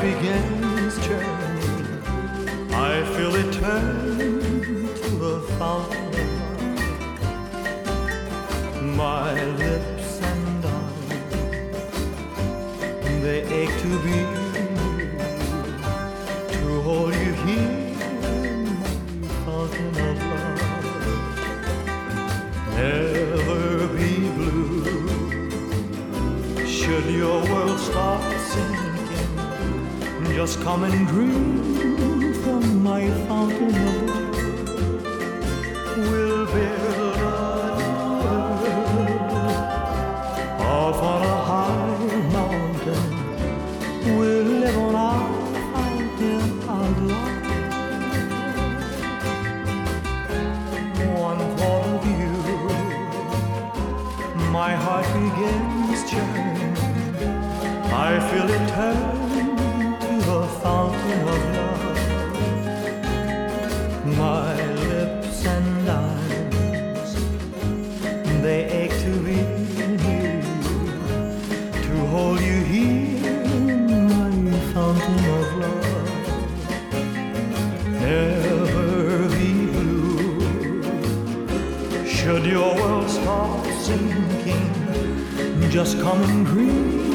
begins journey, I feel it turn to a fountain. My lips and eyes, they ache to be to hold you here in my fountain of love. Never be blue. Should your world stop sinking, just come and drink from my fountain. We'll build a off on a high mountain. We'll live on our fountain of love. One thought of you, my heart begins churning. I feel it turn of love. My lips and eyes, they ache to be you, to hold you here in my fountain of love. Never be blue. Should your world stop sinking, just come and drink